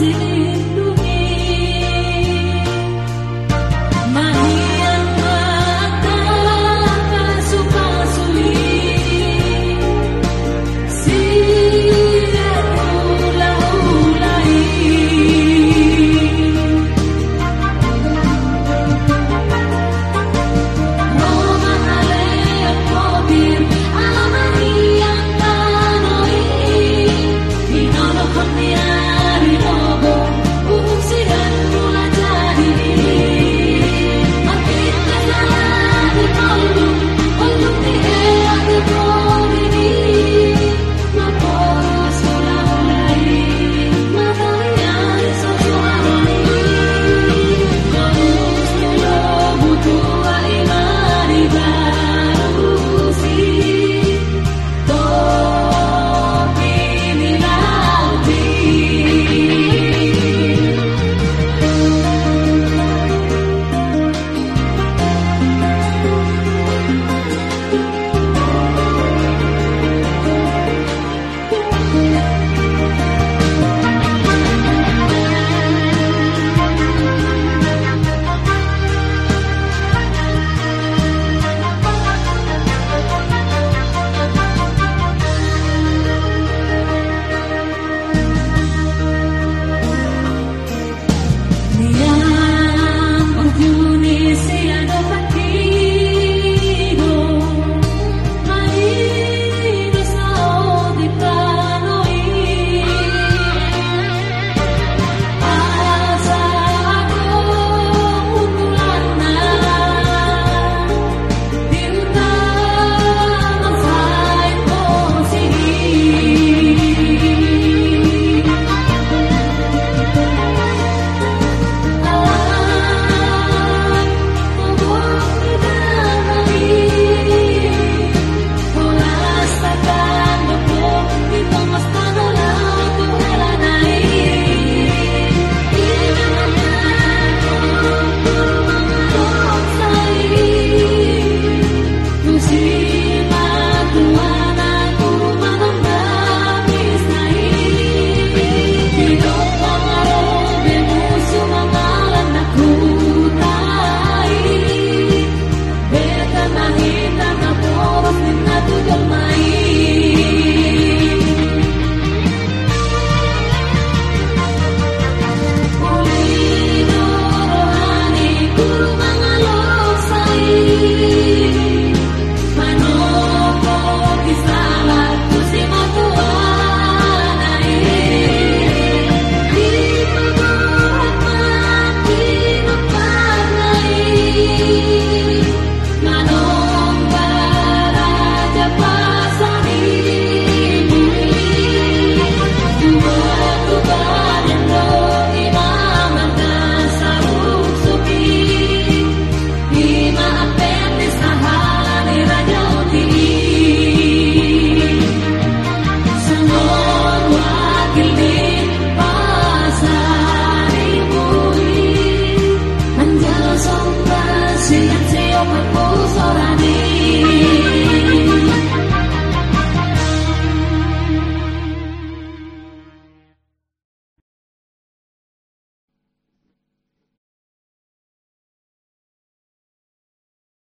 see all I need.